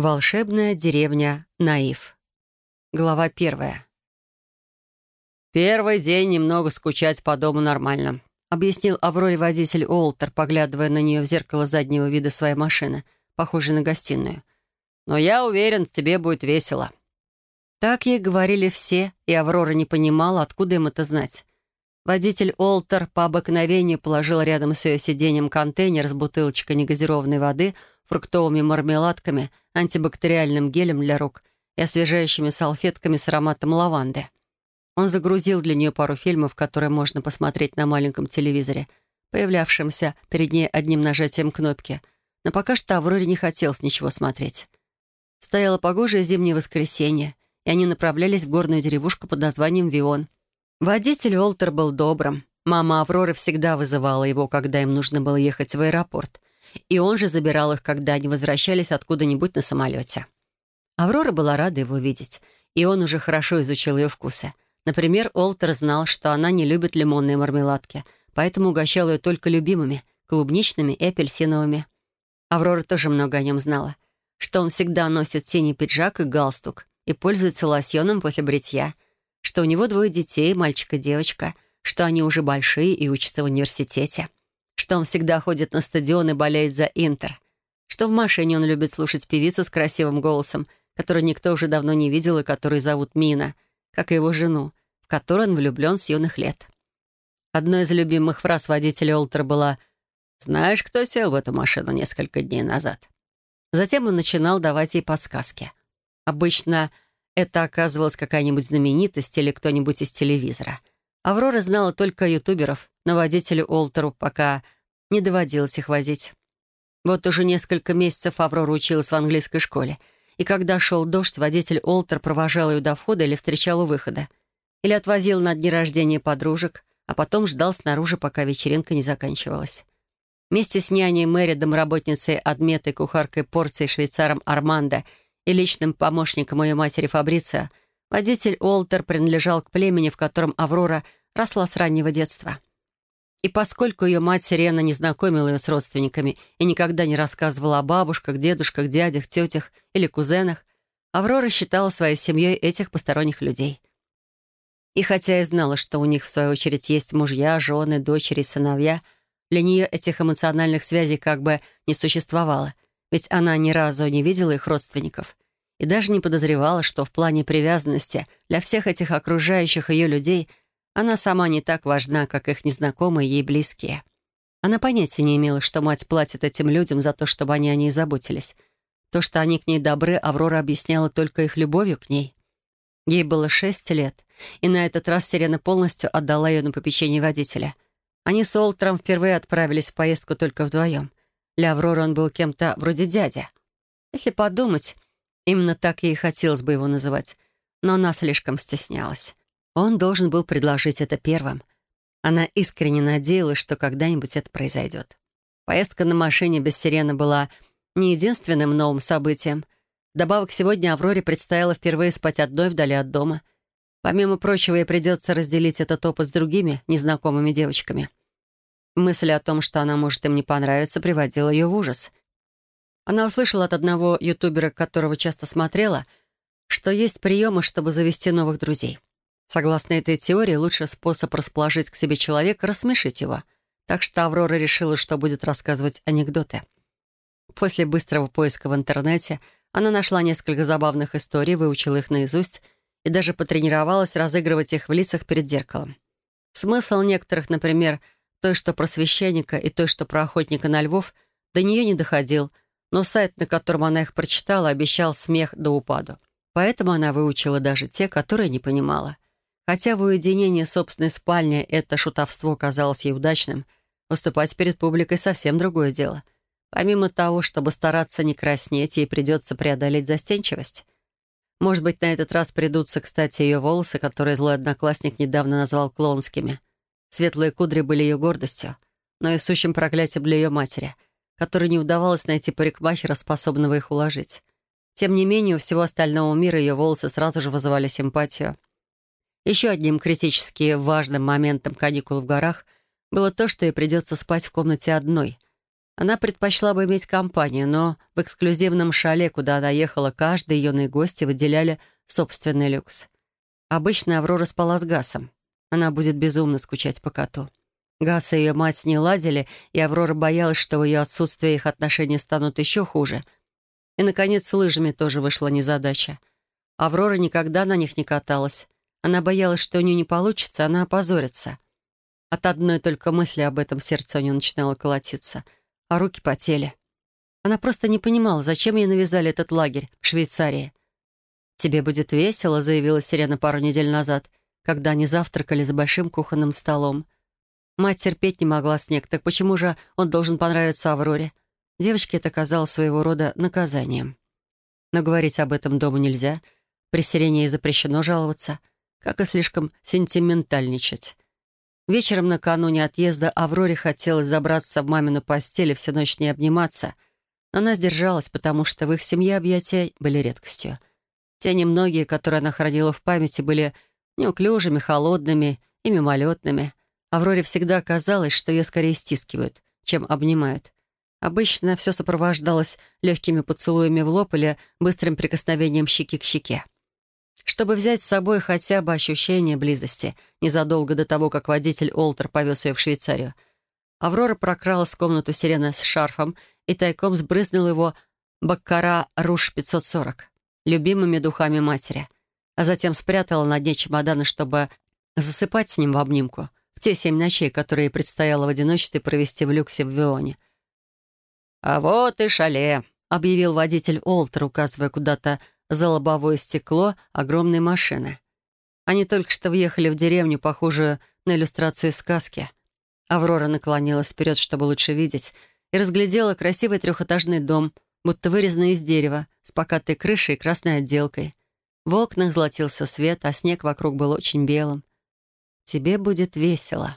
Волшебная деревня Наив. Глава первая. «Первый день немного скучать по дому нормально», — объяснил Авроре водитель Уолтер, поглядывая на нее в зеркало заднего вида своей машины, похожей на гостиную. «Но я уверен, тебе будет весело». Так ей говорили все, и Аврора не понимала, откуда им это знать. Водитель Олтер по обыкновению положил рядом с ее сиденьем контейнер с бутылочкой негазированной воды — фруктовыми мармеладками, антибактериальным гелем для рук и освежающими салфетками с ароматом лаванды. Он загрузил для нее пару фильмов, которые можно посмотреть на маленьком телевизоре, появлявшемся перед ней одним нажатием кнопки. Но пока что Авроре не хотелось ничего смотреть. Стояло погожее зимнее воскресенье, и они направлялись в горную деревушку под названием Вион. Водитель Олтер был добрым. Мама Авроры всегда вызывала его, когда им нужно было ехать в аэропорт и он же забирал их, когда они возвращались откуда-нибудь на самолете. Аврора была рада его видеть, и он уже хорошо изучил ее вкусы. Например, Олтер знал, что она не любит лимонные мармеладки, поэтому угощал ее только любимыми — клубничными и апельсиновыми. Аврора тоже много о нем знала, что он всегда носит синий пиджак и галстук и пользуется лосьоном после бритья, что у него двое детей, мальчик и девочка, что они уже большие и учатся в университете что он всегда ходит на стадион и болеет за Интер, что в машине он любит слушать певицу с красивым голосом, которую никто уже давно не видел и которую зовут Мина, как и его жену, в которую он влюблен с юных лет. Одной из любимых фраз водителя Олтер была «Знаешь, кто сел в эту машину несколько дней назад?» Затем он начинал давать ей подсказки. Обычно это оказывалась какая-нибудь знаменитость или кто-нибудь из телевизора — Аврора знала только ютуберов, но водителю Олтеру пока не доводилось их возить. Вот уже несколько месяцев Аврора училась в английской школе, и когда шел дождь, водитель Олтер провожал ее до входа или встречал у выхода. Или отвозил на дни рождения подружек, а потом ждал снаружи, пока вечеринка не заканчивалась. Вместе с няней Мэри, домработницей Адметой, кухаркой порции, швейцаром Армандо и личным помощником ее матери Фабрицио, водитель Олтер принадлежал к племени, в котором Аврора — росла с раннего детства. И поскольку ее мать Сирена не знакомила ее с родственниками и никогда не рассказывала о бабушках, дедушках, дядях, тетях или кузенах, Аврора считала своей семьей этих посторонних людей. И хотя и знала, что у них, в свою очередь, есть мужья, жены, дочери, сыновья, для нее этих эмоциональных связей как бы не существовало, ведь она ни разу не видела их родственников и даже не подозревала, что в плане привязанности для всех этих окружающих ее людей – она сама не так важна, как их незнакомые ей близкие. Она понятия не имела, что мать платит этим людям за то, чтобы они о ней заботились. То, что они к ней добры, Аврора объясняла только их любовью к ней. Ей было шесть лет, и на этот раз Сирена полностью отдала ее на попечение водителя. Они с Олтром впервые отправились в поездку только вдвоем. Для Авроры он был кем-то вроде дядя. Если подумать, именно так ей хотелось бы его называть, но она слишком стеснялась. Он должен был предложить это первым. Она искренне надеялась, что когда-нибудь это произойдет. Поездка на машине без сирены была не единственным новым событием. Добавок сегодня Авроре предстояло впервые спать одной вдали от дома. Помимо прочего, ей придется разделить этот опыт с другими незнакомыми девочками. Мысль о том, что она может им не понравиться, приводила ее в ужас. Она услышала от одного ютубера, которого часто смотрела, что есть приемы, чтобы завести новых друзей. Согласно этой теории, лучший способ расположить к себе человека — рассмешить его. Так что Аврора решила, что будет рассказывать анекдоты. После быстрого поиска в интернете она нашла несколько забавных историй, выучила их наизусть и даже потренировалась разыгрывать их в лицах перед зеркалом. Смысл некоторых, например, той, что про священника, и той, что про охотника на львов, до нее не доходил, но сайт, на котором она их прочитала, обещал смех до упаду. Поэтому она выучила даже те, которые не понимала — Хотя в уединении собственной спальни это шутовство казалось ей удачным, выступать перед публикой совсем другое дело. Помимо того, чтобы стараться не краснеть, ей придется преодолеть застенчивость. Может быть, на этот раз придутся, кстати, ее волосы, которые злой одноклассник недавно назвал клонскими. Светлые кудри были ее гордостью, но и сущим проклятием для ее матери, которой не удавалось найти парикмахера, способного их уложить. Тем не менее, у всего остального мира ее волосы сразу же вызывали симпатию — еще одним критически важным моментом каникул в горах было то, что ей придется спать в комнате одной. Она предпочла бы иметь компанию, но в эксклюзивном шале, куда она ехала, каждый юные гости выделяли собственный люкс. Обычно Аврора спала с Гасом. Она будет безумно скучать по коту. Гас и ее мать не ладили, и Аврора боялась, что в ее отсутствии их отношения станут еще хуже. И, наконец, с лыжами тоже вышла незадача. Аврора никогда на них не каталась. Она боялась, что у нее не получится, она опозорится. От одной только мысли об этом сердце у нее начинало колотиться, а руки потели. Она просто не понимала, зачем ей навязали этот лагерь в Швейцарии. «Тебе будет весело», — заявила Сирена пару недель назад, когда они завтракали за большим кухонным столом. Мать терпеть не могла снег, так почему же он должен понравиться Авроре? Девочке это казалось своего рода наказанием. Но говорить об этом дома нельзя. При Сирене запрещено жаловаться — как и слишком сентиментальничать. Вечером накануне отъезда Авроре хотелось забраться в мамину постель и всю ночь не обниматься, но она сдержалась, потому что в их семье объятия были редкостью. Те немногие, которые она хранила в памяти, были неуклюжими, холодными и мимолетными. Авроре всегда казалось, что ее скорее стискивают, чем обнимают. Обычно все сопровождалось легкими поцелуями в лоб или быстрым прикосновением щеки к щеке чтобы взять с собой хотя бы ощущение близости, незадолго до того, как водитель Олтер повез ее в Швейцарию. Аврора прокралась в комнату сирена с шарфом и тайком сбрызнула его Баккара Руш 540, любимыми духами матери, а затем спрятала на дне чемодана, чтобы засыпать с ним в обнимку в те семь ночей, которые предстояло в одиночестве провести в люксе в Вионе. «А вот и шале», — объявил водитель Олтер, указывая куда-то за лобовое стекло огромной машины. Они только что въехали в деревню, похожую на иллюстрацию сказки. Аврора наклонилась вперед, чтобы лучше видеть, и разглядела красивый трехэтажный дом, будто вырезанный из дерева, с покатой крышей и красной отделкой. В окнах золотился свет, а снег вокруг был очень белым. «Тебе будет весело».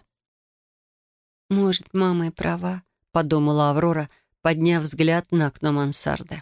«Может, мама и права», — подумала Аврора, подняв взгляд на окно мансарды.